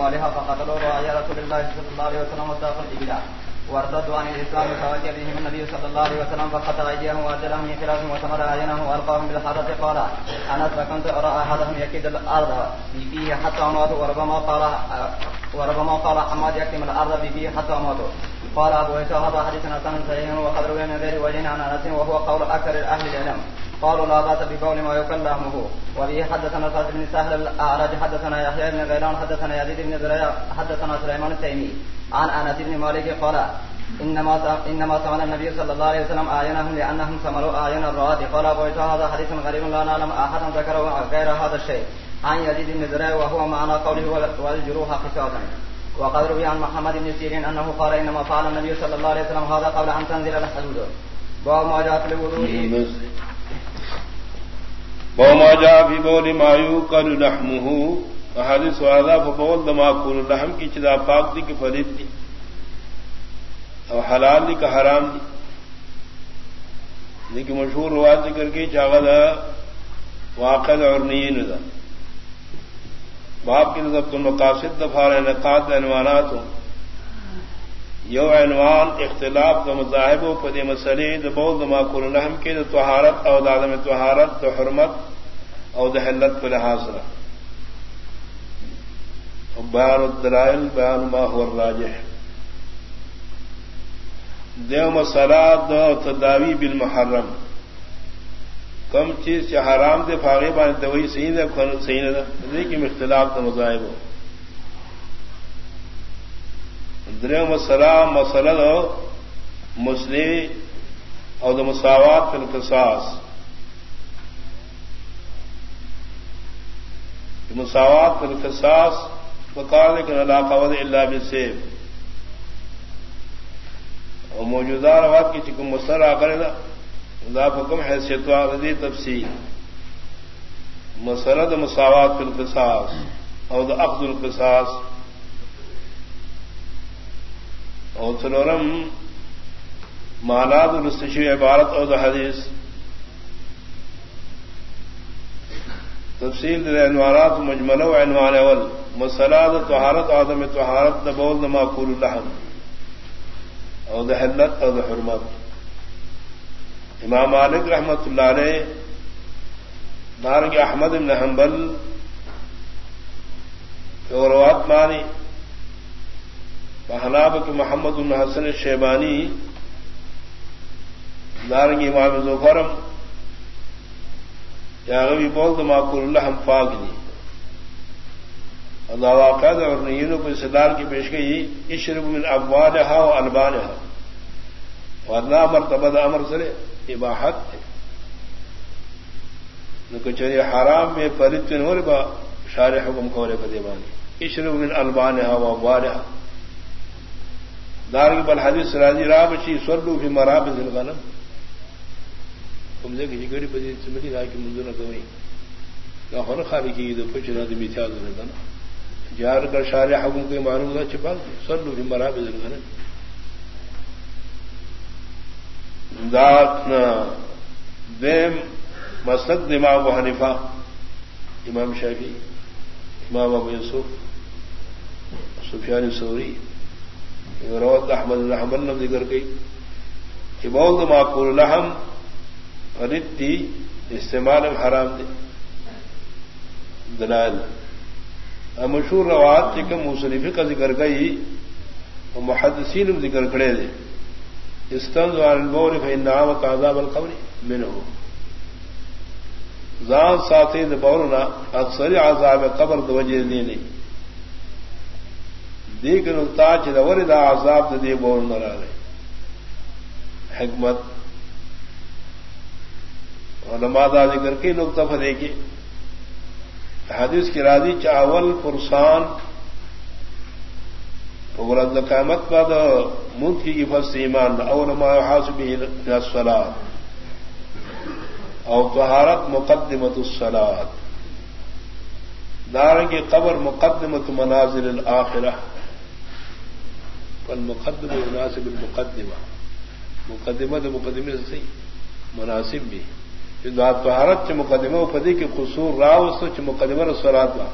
صالحا فقتلوا رعايا رسول الله صلى الله عليه وسلم وساقوا الإبلاء وارتدوا عن الإسلام فواتي بهم النبي صلى الله عليه وسلم فقتل أيديهم وأرجلهم من خلاف وثمر أعينهم وألقاهم بالحرة قال أنا فكنت أرى أحدهم يكيد الأرض. فيه حتى أموت وربما قال وربما قال حماد يكتم الأرض بفيه حتى أموت قال أبو عيسى هذا حديث حسن صحيح وقد روي من غير وجه عن أنس وهو قول أكثر أهل العلم. قالوا لا باس بقول ما يكل لحمه وبه حدثنا سعد بن سهل الاعرج حدثنا يحيى بن غيلان، حدثنا يزيد بن زريع، حدثنا سليمان التيمي. عن انس بن مالك قال انما انما سمع النبي صلى الله عليه وسلم اعينهم لانهم سمروا اعين الرعاة قال ابو عيسى هذا حديث غريب لا نعلم احدا ذكره غير هذا الشيء. عن يزيد بن زريع وهو معنى قوله والجروح قصاصا. وقد روي عن محمد بن سيرين انه قال انما فعل النبي صلى الله عليه وسلم هذا قبل ان تنزل الحدود باب ما جاء في الوضوء. وما جاء في بول ما يوكل لحمه. حدیث وادا فبول دما کول لحم کی چدا پاک دی کی فرید دی. اور حلال دی کا حرام دی. لیکن مشہور روایت ذکر کی چاغ دا واقع اور نین دا باپ کی نظر تم مقاصد دفار انعقاد عنوانات ہوں۔ یو عنوان اختلاف دا مذاہب و پدی مسئلے دا بول دما کول لحم کی دا تہارت او دادم تہارت دا حرمت او دہلت پر لحاظ رہا۔ بیان الدلائل بیان ما هو الراجح۔ دیو مسئلہ دو تداوی بالمحرم۔ کم چیز سے حرام دے فاغی بان دوئی صحیح دے کھن صحیح دے۔ لیکن اختلاف تو مذاہب ہو۔ دیو مسئلہ مسئلہ دو مسلم اور دو مساوات فی القصاص مساوات القصاص فقال لیکن علاقہ ود اللہ بسیب اور موجودہ روات کی چکم مسر آ کرے نا۔ دا حکم حیثیت ردی تفصیل. مسرد مساوات القصاص اور دا اخذ القصاص اور سلورم ماناد الرستشی عبارت اور دا حدیث. تفصیل عنوانات مجمل و عنوان اول. مسلاد طہارت آدم طہارت دبول نما کول الحم او د حلت او د حرمت. امام مالک رحمت اللہ علیہ، دارنگ احمد بن حنبل روات مانی بحناب کے محمد بن حسن شیبانی، دارنگ امام ظفرم یا غوی بول تو معقول اللہ ہم پاک دی۔ اللہ واقع اور نینوں کو صدار کی پیش گئی، اشرب من ابوال ہا و البان ہا ورنہ مرتبہ امر سرے۔ اباحت تھے۔ کچہری حرام میں فرد ہو رہے با شار حکم کھورے بدیبانی اشرب من البان ہا و دار کی بل حدیث راضی رابچی سولو بھی مراب ذلغنم۔ تم دے کہ گڑی پتی سمجھی رہا کہ منظور نہ کوئی نہ ہونا خالی کی تو پوچھ رہا کچھ نہ بھی تھا نا جار کر شار حکم کوئی معلوم تھا چھپا سر بھی مرا بھی دل دات دیم مسلک دماغ و حنیفہ، امام شافی امام ابو یوسف، سفیان سوری روت احمد الحمد نے ذکر گئی کہ بول معقول الحم ردی استعمال حرام دے دلائل۔ مشہور روات چکم مصنفی کا ذکر گئی اور محدثین ذکر کرے دے استنز والبول فإنعام عذاب القبر منه. زان ساتھی بولنا، اکثر عذاب قبر دو وجہ دی نہیں. دیکھ تاج دور دا عذاب دے بولنا رہے حکمت. علماء دا ذکر کے لوگ دے حدیث کی راضی چاول پرسان قیامت بعد ملک کی فص ایمان اول ما اولما حاصبی السلاد او طہارت مقدمت السلاد دارنگ قبر مقدمت مناظر الآخرہ پل مقدم مناسب المقدمہ مقدمت مقدمے سے مناسب بھی حارت چ مقدمہ پدی کے قصور راو چ مقدمہ رسولات وا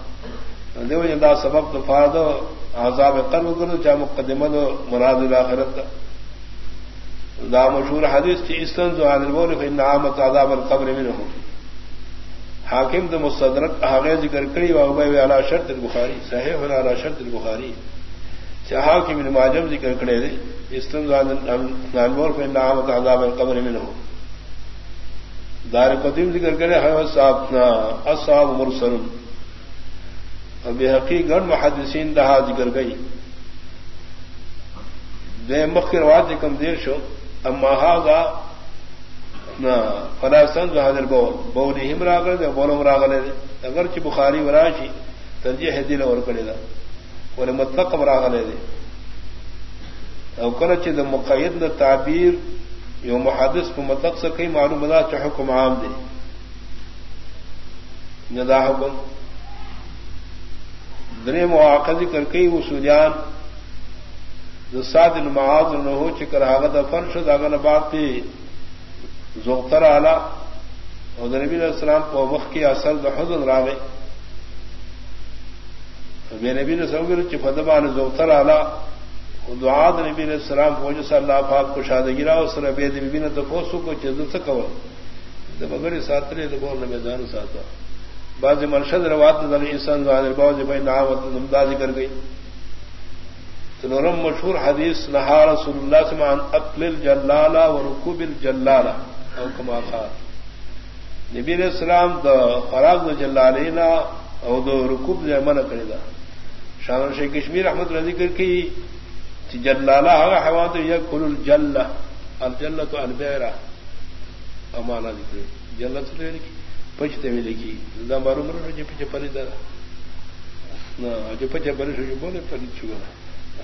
دیو جندا سبب تو فاد عذاب قلب کرو چا مقدمہ دو، مراد الاخرت دا۔ دا مشہور حدیث کی استن جو عادل بول فإن عامت عذاب القبر منه۔ حاکم دو مستدرک حاغی ذکر کری، و واغبی علی شرط البخاری، صحیح ولا علی شرط البخاری۔ چا حاکم ابن ماجم ذکر کرے دے استن جو عادل بول فإن عامت عذاب القبر منه۔ دار قدیم ذکر کرے ہے اصحاب اصحاب مرسلون بے حقی گڑ محدثین دہا ذکر گئی۔ بے مخر واد کم دیر شو۔ اما ہاگا فلاسن حاضر بول بولی ہم راگل دے بولم راگلے دے۔ اگر چی بخاری وراشی ترجیح دل اور کرے دا۔ بولے مطلق راگلے دے۔ او کل چی دا مقید دا تعبیر یو محدث پہ مطلق سے کئی معلوم دا چا حکم عام دے۔ ندا حکم۔ دنے مواقع ذکر کئی اصولیان سات المعاذ نہ ہو چکر آگت فن شد اگر بات تھی زوختر آلہ اور نبی علیہ السلام کو وقت کی اصل حضر راوے بے نبی نے سمگر چفدبان زوختر آلہ دعاد نبی علیہ السلام فوج صلی اللہ پاک کو شاد گرا اس نے بے نبی نے تو پوسو کو چزل سے کور مگر ساتھ بول میدان ساتھ بعض مرشد روات انسان باز بھائی نامت نمدازی کر گئی تو مشہور حدیث، نہا رسول اللہ سمان اقل الجلالا و رکوب الجلالا او کما خار نبی علیہ السلام دا خراب دا جلالینا او دا رکوب دا من کرے دا۔ شان شیخ کشمیر احمد رضی کر کی جلالا آگا حیوان تو یہ کل الجلہ الجلہ تو البیرہ امانا ذکر۔ جلہ تو لے لکھی یعنی پچتے میں لکھی مارو مرو جو پیچھے پری دارا نہ جو پیچھے پری سو بولے پری چکا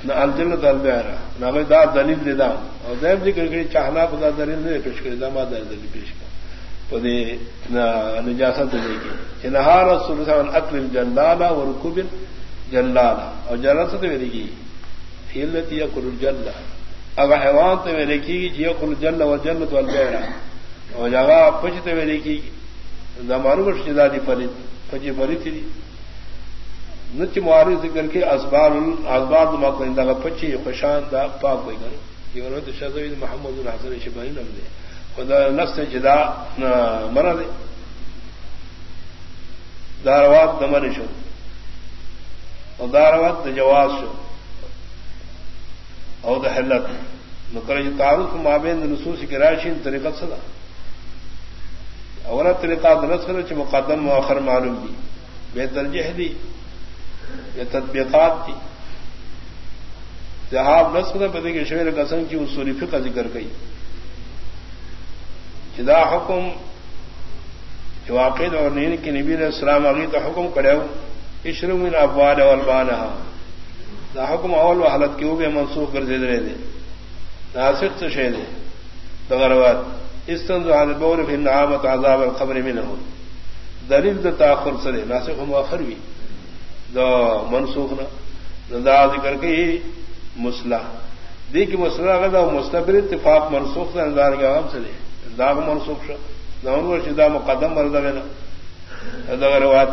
نہ الجل دل میں آ رہا نہ میں دا دلیل دے دام اور دیم ذکر کری چاہنا پتا دلیل نہیں پیش کرے دام دا دلیل پیش کر پدے نہ نجاست دے گی چنہا رسول صاحب اکل جلالا و رکوب جلالا اور جلست میں لکھی ہلتی یا کل جلا اگر حیوان تو میں لکھی گی جی کل جل و جنت والبیرا اور جگہ پچھتے میں لکھی گی زمانو کو شدا دی فرید فجی فرید نچ معارض ذکر کے اسباب اسباب کو اندہ پچی خوشان دا پاک یہ محمد الحسن شبانی دے خدا نفس جدا مرا دے داروات دمن شو. اور داروات جواز شو. او د حلت. نو تعارف مابین نصوص کی راشین طریقت صدا اور طریقہ درست کرو چ مقدم مؤخر معلوم دی. بے ترجیح دی. یہ تطبیقات تھی جہاب نسل پتے کے شعر قسم کی اصولی فقہ ذکر گئی جدا حکم جو واقع اور نین کی نبی علیہ السلام علی تو حکم کرے اشرم من ابوال والبانہ دا حکم اول و حالت کی بے منسوخ کر دے دے ناسک تو شے دے دغروات استنز عن البول في النعامة عذاب القبر منه. دلیل دا تاخر سرے ناسخ مؤخر بھی دا منسوخنا دا ذکر کے مسلح دی کی مسلح اگر دا مستقبل اتفاق منسوخ دا اندار کے عام سرے دا منسوخ شا دا انور شدا مقدم مرد گنا دا روایت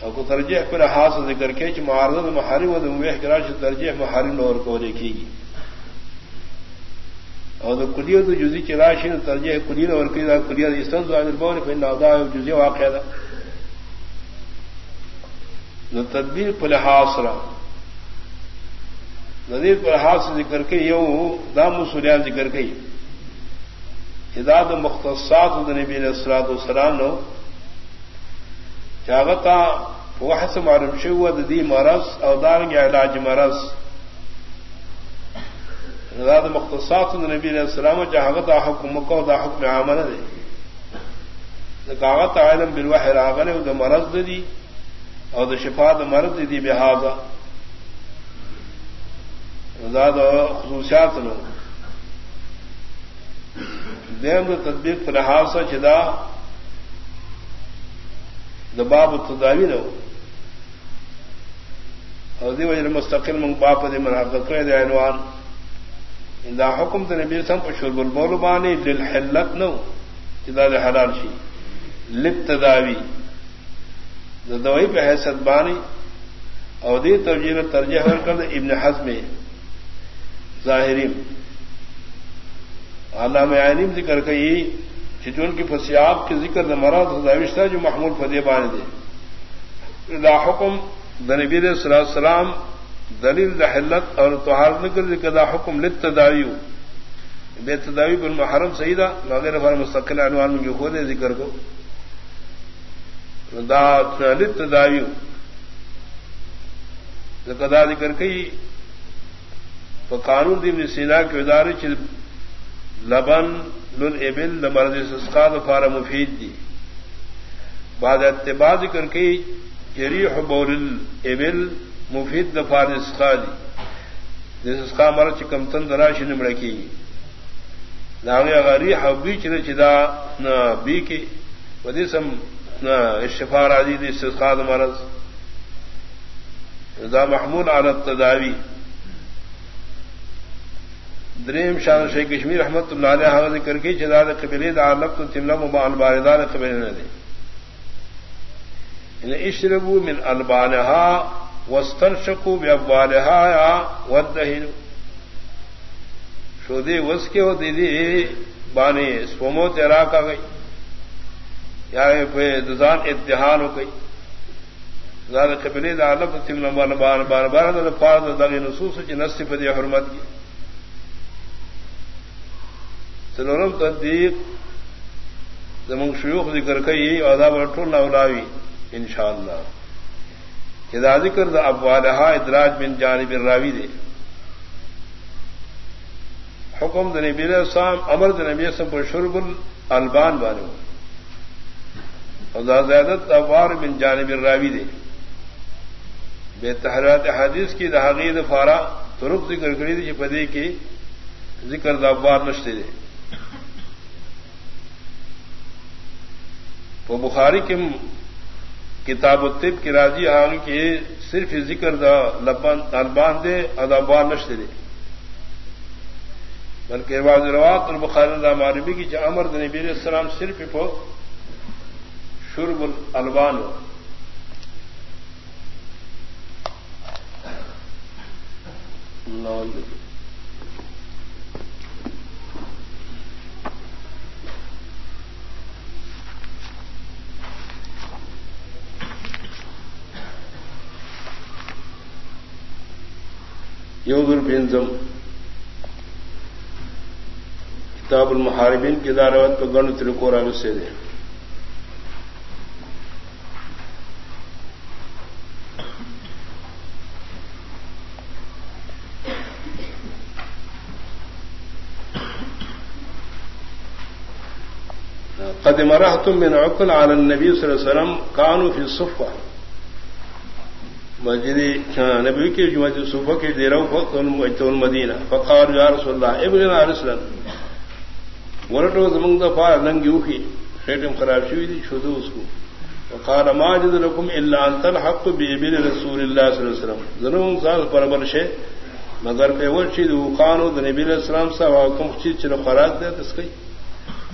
اور کو ترجیح پر حاص ذکر کے چھ معارضت محارم و دا مویح کراش ترجیح محارم نور کو دیکھے گی اور کلیو تو جزی چراشی نے ترجیح کلیل اور کلیہ کلیہ استن تو عامر بول پھر نودا جزی واقع تھا نو تدبیر پر لحاظ را۔ نظیر پر لحاظ سے ذکر کے یوں دام سوریان ذکر گئی ہداد مختصات نبی علیہ السلام والسلام نو چاغتا وہ سے معلوم شو دی مرض او دارنگ علاج مرض۔ نزاد مختصات نبی علیہ السلام جہاں دا حکم کو دا حکم عامل دے۔ کاغت عالم بالوحی راغل دا مرض دی اور دا شفا دا مرض دی بحاظا نزاد خصوصیات نو۔ دیم دا تدبیر پر چدا دا باب التداوی نو۔ اور دی وجہ مستقل منگ باپ دی منحقق کرے دے عنوان۔ دا حکم تو نبی سم پر شرب البول بانی للحلت نو جدا دے حلال شی۔ لبتداوی۔ دوائی پہ حیثت بانی اودی توجہ ترجیح کر ابن حزم ظاہرین۔ علامہ عالم ذکر کئی چچون کی فسیاب کے ذکر نے مراد جو محمود فدی بان دے۔ لا حکم دنبیر صلی اللہ السلام دلیل حلت اور توہار نکل دا حکم لت تداوی بے تداوی بن محرم سیدہ وغیرہ بار مستقل عنوان میں جو خود ذکر کو. دا لت تداوی کدا ذکر کئی تو قانون دی سینا کے ادارے چ لبن لل ابل مرض سسکاد فار مفید دی. بعد اتباع ذکر کئی جری حبول ابل مفید دفار اسقا دی. جسکا مر چکم تن دراش نمڑ کی ناغی غری حبی چر چدا نہ بی کی ودی سم نہ شفار آدی دی سسکاد مرض. دا محمود عالت تداوی دریم شان شیخ کشمیر احمد اللہ علیہ حاضر کر کے چداد قبل عالت تو تملا مبان باردار قبل نہ دے یعنی اشربو من البانہا وستن شکو بابالہا یا ودہین شودی وس کے ہو دیدی بانی سومو تیرا کا گئی یعنی یا دزان اتحان ہو گئی زاد قبلی دا علف تم نمبر بار بار بار دا پار دا دغی نصوص چی نصف دی حرمت کی سلورم تصدیق زمان شیوخ ذکر کئی اور دا برطول اولاوی انشاءاللہ کہ دا ذکر دا ابوالہا ادراج بن جانب الراوی دے۔ حکم دا نبی السلام، امر دا نبی السلام پر شرب الالبان بانو اور دا زیادت ابوار بن جانب الراوی دے۔ بے تحرات حدیث کی دہاغی دفارا ترک ذکر کری تھی پدی کی ذکر دا دبار نشتے دے۔ وہ بخاری کی کتاب الطب کی راضی آگے کی صرف ذکر دا، لبان البان دے اور ابار نشتے دے۔ بلکہ بعض روات اور بخاری معربی کی جو امر نبی علیہ السلام صرف پو شرب البان ہو۔ اللہ یوگ الفینزم کتاب المحاربین کی داروت کو گن ترکورا سے دے۔ قد مرحتم من عقل على النبي صلى الله عليه وسلم كانوا في الصفة مسجد نبی کی جمعہ مسجد صفہ کے دیروں فقط المدینہ فقال، یا رسول اللہ، ابن رسلا ورٹو زمنگ دفاع ننگی اوخی شیٹم خراب شوی دی، شدو اس کو۔ وقال ما جد لكم الا ان تلحق بابن رسول الله صلی اللہ علیہ وسلم۔ ظلم سال پر برشے مگر پہ ورشی دو قانو نبی علیہ السلام صاحب حکم چیز چلو خراج دے تسکی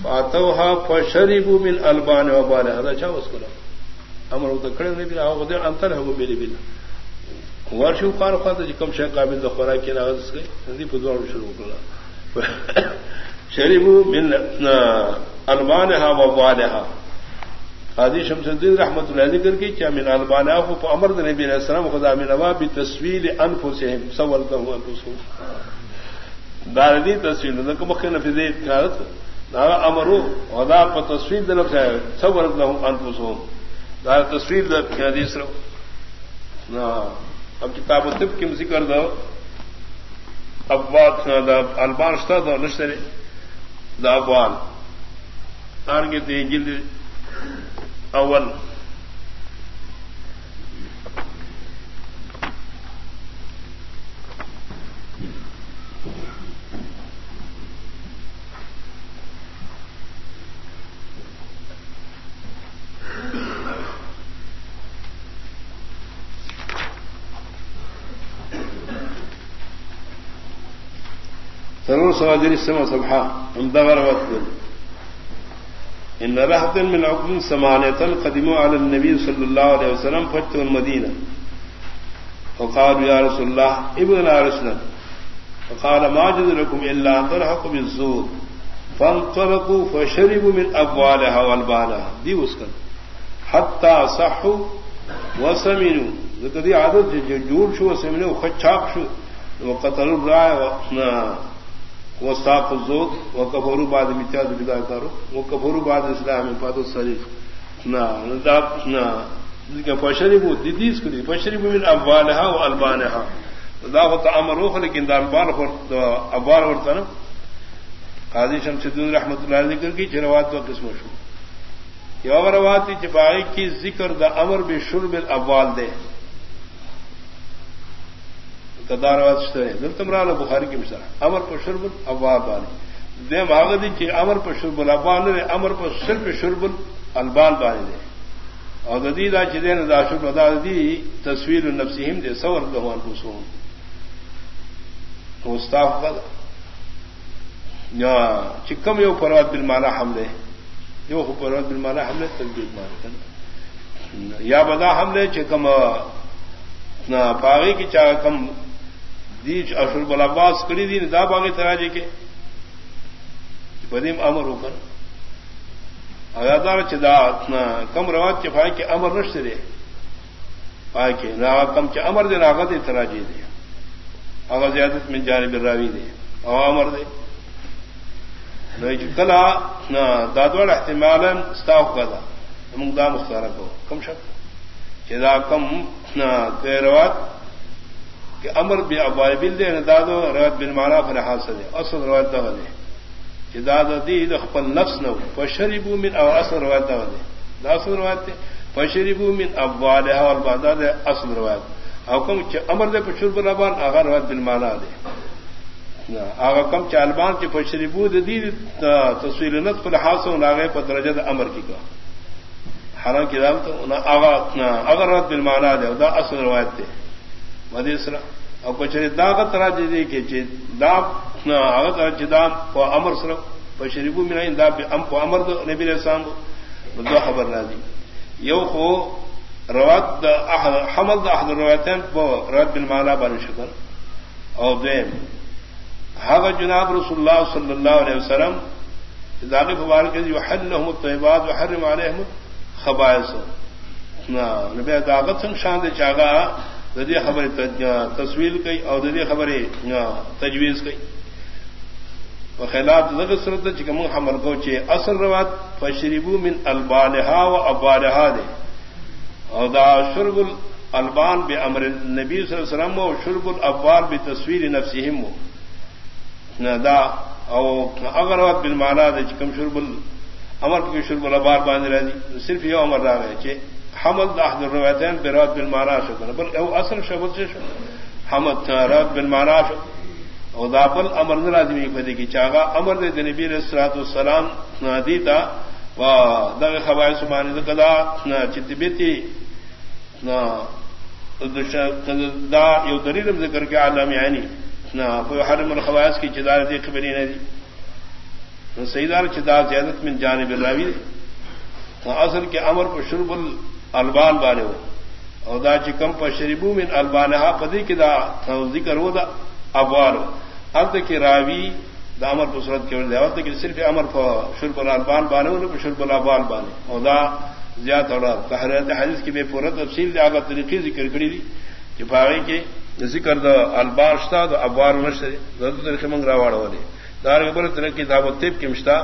فاتوها فشربوا من البان وبالها هذا چا اس کو امر تو کھڑے نہیں بھی آو دے انتر ہے وہ میری بنا ورشو قال خاطر جی کم شے قابل دو خوراک کے ناز اس کے ہندی پدوار شروع کلا شربوا من البانها وبالها حادی شمس الدین رحمت اللہ ذکر کی کیا من البانها کو امر نبی علیہ السلام خدا من نوا بتسویل انفسهم سولته انفسهم. دار دی تصویر نہ کو مخنف دے کارت امرو ادا پر تصویر دلف ہے سب ورد نہ ہوں انفسوں دار تصویر حدیث رہو اب کتاب و طب کیم ذکر دو ابوات البان شتا دو نشترے دا ابوان آرگے تے جلد اول سرور سوادری سبحا ہم دغر وقت ان رحت من عقل سمانة قدموا على النبي صلى الله عليه وسلم فتوا المدينة. وقالوا يا رسول الله، ابن رسلا فقال، ما جد لكم إلا أن ترحقوا بالزور. فانطلقوا فشربوا من أبوالها والبانها دي وسكن. حتى صحوا وسمنوا. ذكر دي عادت جور شو وسمنوا وخچاق شو. وقتلوا وہ الرعاية وساق الزود وكفروا بعد متياد بدا كارو وكفروا بعد اسلام فاتو الصريف نا نداب نا فشربوا ديديس كدي فشربوا من اموالها والبانها دا هو تامروا لكن دا البان هو ابوال ورتنا قاضی شمس الدین رحمت اللہ علیہ ذکر کی چروات و قسم شو یہ روات چپائی کی ذکر دا امر بھی بشرب الابوال دے دلتمرال بخاری کی مثال امر پر شرب ابواب بانی دے ماغدی کی امر پر شرب الابان نے امر پر صرف شرب البان بانی دے اور ددی دا چدین دا شرب ادا دی. تصویر النفسیم دے سور دہوان پسون مستاف یا چکم یو پروت بل مانا حملے یو پروت بل مانا حملے تجدید مان یا بدا حملے چکم پاگی کی چاہ کم دیچ اشر بل کری دی، دا باغی تراجے کے۔ بدیم امر ہو کر اگادار چدا کم رواج کے پائے کے امر نش دے۔ پائے کے نہ کم کے امر دے راغت تراجی دے۔ اگر زیادت میں جانب راوی دے۔ او امر دے۔ کلا نہ دادوڑ احتمال استاف کا تھا دا۔ مختار کو۔ کم شک۔ چدا کم نہ روات کہ امر بھی ابار بل دے دادو روایت بن مارا فر حاصل دے، اصل روایت دغ دے۔ کہ داد دی خپل نفس نو فشربو من او اصل روایت دغ دے۔ دا اصل روایت دے۔ فشربو من ابوالها والبعدا دے اصل روایت۔ او کم کہ امر دے پشر بلابان آغا روایت بن مانا دے۔ آغا کم چ البان کے فشربو دے دی تصویر نت فل حاصل ناغے پر درجہ امر کی کا حالانکہ اگر روایت بن مانا دے دا اصل روایت دے۔ اور کچھ داغت را کہ امر سر شریبو ام کو امر دو نبی رسام دو خبر نہ دی. یو خو روات حمل دا احد روات بن مالا بن شکر. اور دیم ہاں جناب رسول اللہ صلی اللہ علیہ وسلم داغ مبارک جو حل لهم الطیبات وحرم علیہم خبائص نبی داغت سنگ شان دے چاگا ددی خبر تصویر کئی اور ددی خبر تجویز کئی خلاف سرد چکم حمل کو چے اصل روات فشریبو من البانہا و ابالحا دے. اور دا شرب البان بے امر نبی صلی اللہ علیہ وسلم و شرب الابال بے تصویر نفسیم دا، او اگر وقت بن مانا دے چکم شرب الامر کی شرب الابار باندھ رہا دی صرف یہ عمر رہا ہے چے حمد احد الروایتین برات بن مانا شکر بل او اصل شبد سے حمد رات بن مانا شو او دا بل امر نلازمی فدی کی چاگا. امر دے نبی علیہ الصلوۃ والسلام نادی تا و دا خبائے سبحان کدا چتبیتی نا دا یو دلیل ذکر کے عالم یعنی نا کوئی حرم الخوائس کی چدار دی خبری نہ دی سیدار چدار زیادت من جانب الراوی اصل کے امر کو شرب البان بانے ہو اور دا چکم پر شریبو من البانہ پدی کی دا ذکر ہو دا ابوال اب کی راوی دا امر پر صورت کے وقت کہ صرف امر پر شرب البان بانے ہو شرب الابال بانے۔ اور دا زیادہ اور تحریت حدیث کی بے پورا تفصیل دے آگا طریقے ذکر کری دی کہ پاگے کے ذکر دا البان شتا، دا ابوال نشتے دا طریقے منگ راواڑ والے دار کے بڑے طریقے دعوت تیب کی مشتا۔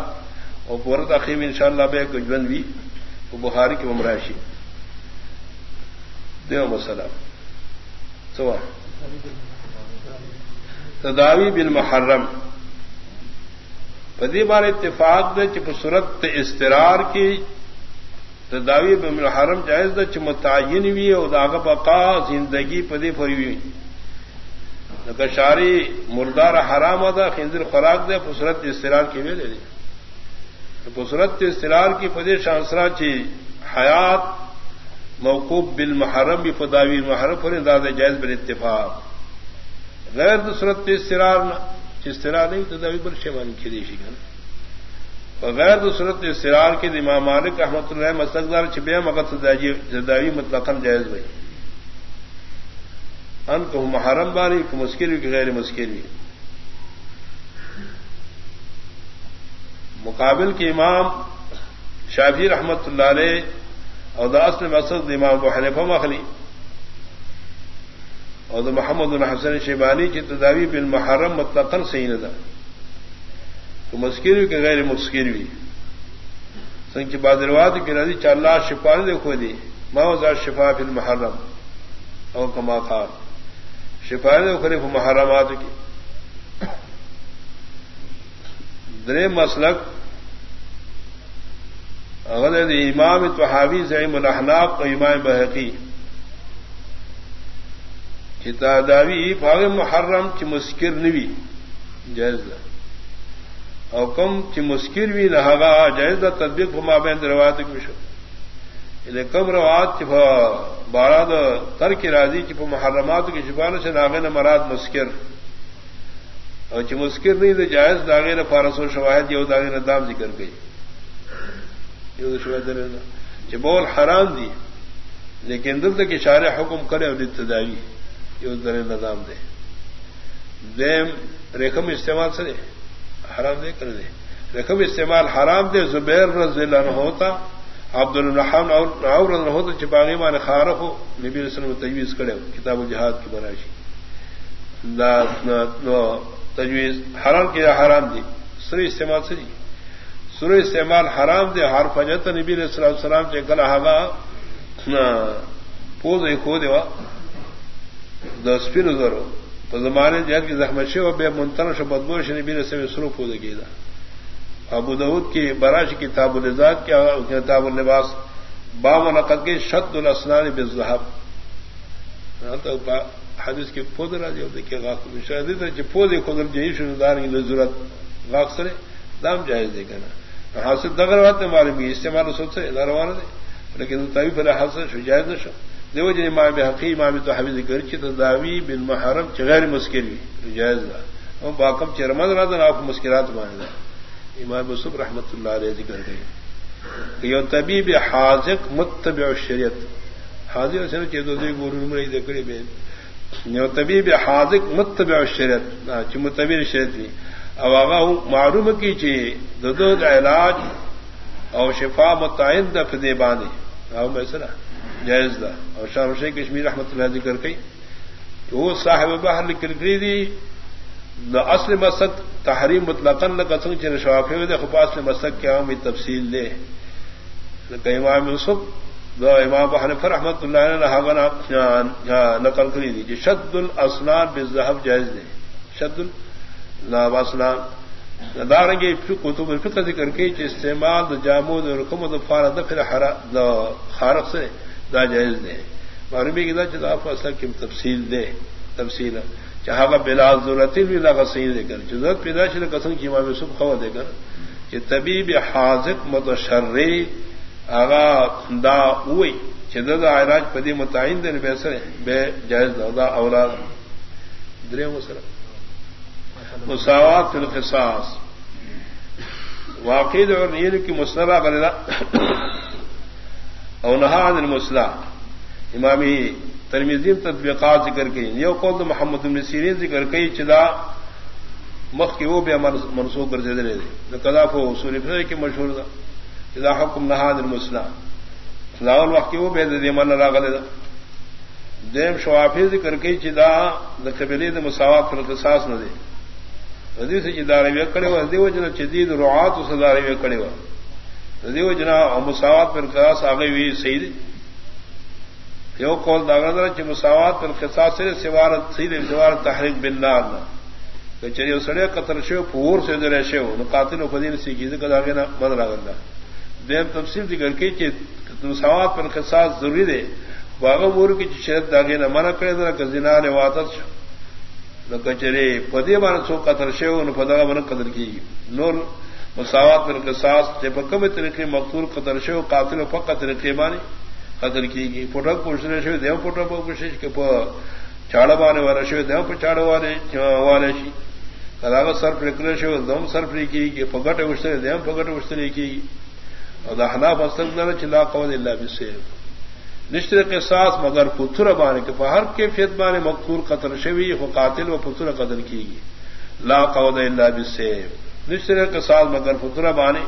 اور پورت اخیم انشاءاللہ بے کجبن بھی۔ بخاری کی ممراشی دیو مسلم سوا۔ تداوی بن محرم پدی بار اتفاق دے چپ صورت استرار کی، تداوی بن محرم جائز دے چ متعین ہوئی اور داغ بقا زندگی پدی پری ہوئی کشاری مردار حرام ادا خنزر خوراک دے پسرت استرار کی بھی دے دی۔ پسرت استرار کی پدی شانسرا چی حیات موقوف بالمحرم بھی فداوی محرم پر انداز جائز بل اتفاق. غیر صورت استرار استرار نہیں، تو داوی پر شیوانی کھیلی شکن غیر تو صورت سرار کے امام مالک احمد اللہ مسقدار چھپے مقد زداوی مطلق جائز بھائی ان کو محرم بانی کہ مشکل بھی غیر مشکل بھی مقابل کے امام شافی رحمت اللہ علیہ اور داس نے مسد امام کو حنفہ مخلی اور محمد الحسن شیبانی کی تداوی بن محرم مطلق صحیح نہ تھا تو مسکر بھی کہ غیر مسکر بھی سن کی بادرواد کی نظی چار لاکھ شفا نے دیکھو دی. ماں شفا بن محرم اور کما خان شفا نے دیکھو محرمات کی در مسلک اگر امام تو حاوی زعیم الحناب تو امام بحقی داوی پاگ محرم کی مسکر نوی، جائز اور کم کی مسکر بھی نہ جائز دا تدبیر گما بین یعنی روایت کی کم روات کی بارہ تر کی راضی کی محرمات کی شبان سے ناغے نے مراد مسکر. اور چی مسکر نہیں تو جائز داغے نے فارس و شواہد یہ داغے نے دام ذکر گئی. یہ بول حرام دی۔ لیکن دل تک اشارے حکم کرے اور ابتدائی یہ در نظام دے۔ دیم ریکم استعمال سے دے۔ حرام دے کر دے۔ ریکم استعمال حرام دے۔ زبیر رضی اللہ عنہ ہوتا۔ عبد الرحمان اور رضی ہوتا، چپاغی مان خارف ہو۔ نبی رسول میں تجویز کرے۔ کتاب الجہاد کی براشی تجویز حرام کیا، حرام دی۔ سر استعمال سے دی۔ سر استعمال حرام دے ہار فجت نبی علیہ السلام السلام سے گلا ہاگا پوز کھو دے دس پھر ادھر تو زمانے جہد کی زخمشی و بے منتنش و بدبوش نبی نے سے سرو پود کی دا۔ ابو دعود کی براش کی تاب الزاد کیا کتاب النباس بام نقد کی شد الاسنان بزہب ہاں، حدیث کی پود راجی دیکھیے پودے خدر جی شدار کی ضرورت غاق سرے، دام جائز دے گا نا۔ حاصل دگر بات میں مارے بھی استعمال سوچ سے روانہ دے لیکن تبھی پہلے حاصل جائز نہ شو دیو جن امام حقی امام تو حفیظ کرچی تو داوی بن محرم غیر مسکل بھی جائز دا باقم چرمد رہا تھا آپ مشکلات مانے دا امام یوسف رحمت اللہ علیہ ذکر گئے یو طبیب حاضق متبع شریعت حاضر سے چیتو دی گورو میں دکڑی بے یو طبیب حاضق متبع شریعت چ متبع شریعت بھی او آغا معلوم کی چی دو علاج او شفا متعین دفدے باندے او میں جائز دا اور شاہ رشی کشمیر رحمت اللہ ذکر کئی کہ وہ صاحب باہر نکل گئی دی نہ اصل مسک تحریم مطلقن نہ قسم چن شوافی ہوئے خب اصل مسک کے عام تفصیل لے کہ امام یوسف دو امام بہن فر رحمت اللہ نے نقل کری دی کہ شد الاسنان بالذهب جائز دے شد الاسنان دارنگے کتب الفقہ ذکر کی کہ استعمال دا جامو دا جامود اور رقم دفار دفر خارق سے دا جائز دے. معلومی کی دا چدا فصل کی تفصیل دے. تفصیل. چاہا کا بلا ضرورت بھی لگا صحیح دے کر. چی ضرورت پیدا چلے قسم کی امام سب خبر دے کر. کہ طبیب حاضق متشرری آغا دا ہوئی. چدد علاج پدی متعین دے بے سر بے جائز دا, دا اولاد. درے مسر مساوات القصاص. واقعی اور نیل کی مسلح بننا او نہا عن المسلح امامی ترمیزیم تطبیقات ذکر کی یو قول تو محمد بن سیرین ذکر کئی چدا مخ کی وہ بھی منسوخ کر دے. دے کدا کو اصول فقہ کی مشہور تھا چدا حکم نہا عن المسلح لاول وقت کی وہ بے دے من راغلے دا. دیم شوافی ذکر کئی چدا دا قبلی دا مساوات پر قصاص نہ دے. ردی سے جی چدارے وے کڑے ہوا دیو جنا چدید رعات اس دارے وے کڑے ہوا دیو جنا مساوات پر قصاص آگئی ہوئی صحیح یو قول داغر چ مساوات پر قصاص سے سوارت سید سوارت تحریک بالنار نہ چریو سڑے قتل شو، پور سے درے شو۔ نو قاتل و فدین سی کی، ذکر آگے نہ بدل آگندا دیم تفصیل ذکر کی کہ مساوات پر قصاص ضروری دے۔ باغ مور کی شرط داگے نہ منع کرے نہ کہ زنا نے واتت نہ کچرے پدی مان سو قتل شو نو پدا من قتل کی نور مساوات پر قصاص تے پکم طریقے مقتول قتل شو قاتل و فقط طریقے مانی قتل کی گئی پٹک پوچھنے شو دیو پٹک کوشش کے چاڑ بانے والا شو دیو پہ چاڑ والے والے شی کداغت سر پرکرش ہو دم سر پری کی کہ پگٹ اٹھتے دیم پگٹ اٹھتے کی اور دہنا فصل نہ چلا قوت اللہ بسے نشتر کے ساتھ، مگر پتھر بانے کے ہر کے فیت بانے مقتول قتل شوی ہو قاتل و پتھر قتل کی گی۔ لا قوت اللہ بسے نشتر کے ساتھ، مگر پتھر بانے۔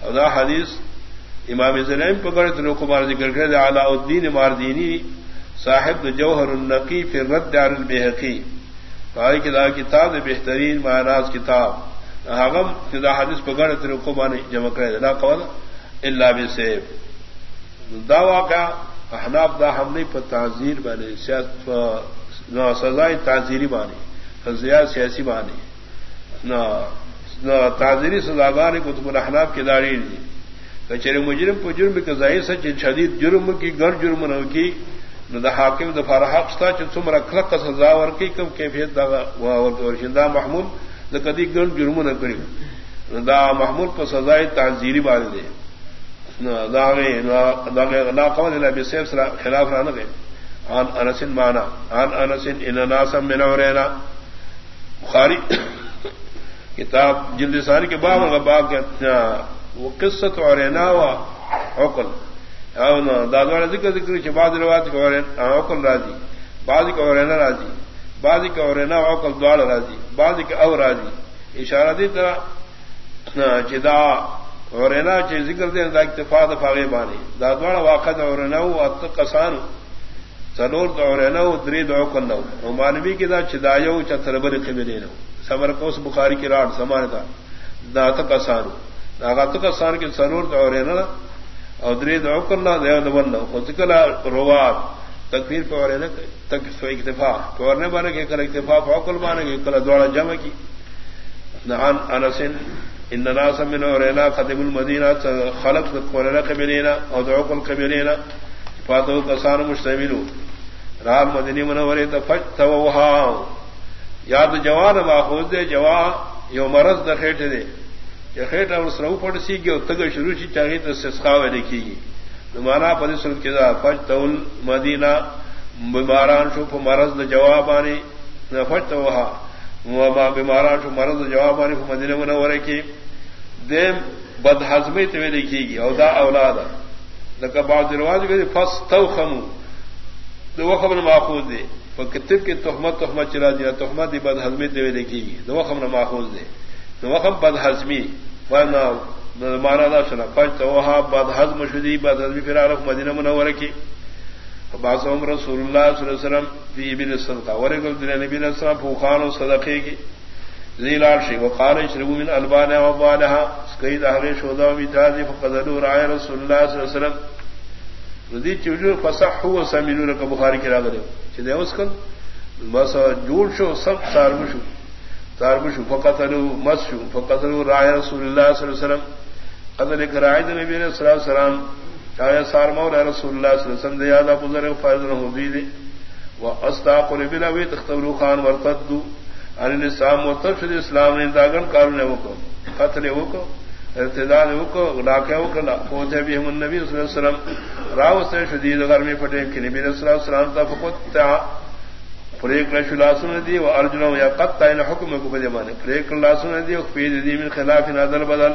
اور دا حدیث امام زلیم پکڑ تلو کمار ذکر کرے علاء الدین ماردینی صاحب جوہر النقی پھر رد دار البحقی بھائی کی دا کتاب بہترین مہاراج کتاب۔ حغم دا حدیث پکڑ تلو کمار جمع کرے، لا قوت اللہ بسے دا واقعہ احناب دا ہم نہیں پر تعزیر بنے سزائے تعزیری بانی فضیا سیاسی بانی. نہ تعزیری سزا نے کتب الحناب کی داڑی دی کچہری مجرم کو جرم کے ظاہر سچ شدید جرم کی، گر جرم نہ کی نہ دا حاکم دفار حق تھا چم رکھلق کا سزا ور کی، کم کیفیت دا شندہ محمود نہ کدی گر جرم نہ کری. دا محمود کو سزائے تعزیری بانی دے. خلاف رانا گئے آن انسن مانا آن انسن اناسم من اورینا بخاری کتاب جلد ساری کے باب اگر باب کے وہ قصت اورینا و عقل. دادوار ذکر ذکر چھ بعض روایت کے عقل راضی. بعض کے اورینا راضی. بعض کے اورینا عقل دوال راضی. بعض کے او راضی. اشارہ دی طرح چدا اور اینا چی ذکر دے دا اکتفا دا فاغی بانی دا دوارا واقع دا اور ایناو ات قسان سنور دا اور ایناو دری دا عقل نو او مانوی کی دا چی دایو چا تربر قبلی نو۔ سبر کوس بخاری کی راڑ سمان دا۔ دا ات قسانو دا ات قسان کی سنور دا اور اینا او دری دا عقل نو دا دا ون نو خود ذکر رواد۔ تکفیر پہ اور اینا اکتفا۔ پہ اور نے بانے کہ کل اکتفا پہ عقل بانے کہ کل دوارا جمع کی۔ نعان انسن ان ناس من اورینا خدم المدینہ خلق قولینا قبلینا او دعوق القبلینا فاتو کسان مشتملو رال مدینی منوری تفجتوها یاد جوان ماخوز دے، جوان یو مرض دا خیٹ دے. کہ خیٹ اور سرو پڑ سی گی اور تگ شروع سی چاہیے تو سسخاوے لکھی گی مانا پدی سنت کے فجتو المدینہ. بیماران شوف مرض دا جوابانی. فجتوها بیماران شو، مرض جواب آنے کو مدینہ منور کی. دیم بد ہزمی تمہیں لکھے گی او دا اولاد لکہ بعض رواج کے فس تو خمو دو خبر ماخوذ دے کتب کی تحمت تحمت چلا دیا تحمت دی بد ہزمی تمہیں لکھے گی دو خبر ماخوذ دے دو خم بد ہزمی مانا دا سنا فج تو بد ہزم شدی بد ہزمی پھر عرف مدینہ منور کی. باسم رسول اللہ صلی اللہ علیہ وسلم فی ابن الصدقہ ورقل دن نبی علیہ السلام فوخان و صدقے کی زیلال شی وقال اشربوا من البانها وابالها سقيد اهل شودا وبتازي فقدروا رعاية رسول الله صلى الله عليه وسلم. ردی چوجو فصح و سمینو رکا بخاری کی راگلے چی دے اس کل بس جوڑ شو، سب سارمشو سارمشو فقتلو مسشو فقتلو رعاية رسول الله صلى الله عليه وسلم. قتل ایک رعاية نبی علیہ السلام چاہے سار رسول اللہ صلی اللہ علیہ وسلم یاد ابو ذر فائز رہو دی و استاقل بلا وی تختبر خان ورتدو. ان الاسلام مرتد اسلام نے داغن کارو نے وکو، قتل وکو ارتداد وکو لاکے وکو پہنچے بھی ہم نبی صلی اللہ علیہ وسلم. راو سے شدید گرمی پھٹے کہ نبی صلی اللہ علیہ وسلم تا فقط فریق نشو لاسون دی، و ارجنو یا قط تائن حکم کو بدے مانے. فریق لاسون دی، و فید دی من خلاف نادر بدل.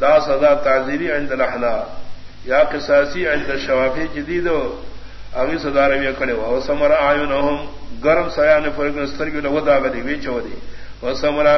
دا سزا تعزیری عند الاحناف. یا قصاصی عند شوافی جدید ہو اگی صدا رویہ کڑے ہو سمرا آیو نہ گرم سیا نے فرق نستر کی لو دا گدی وی چودی وہ سمرا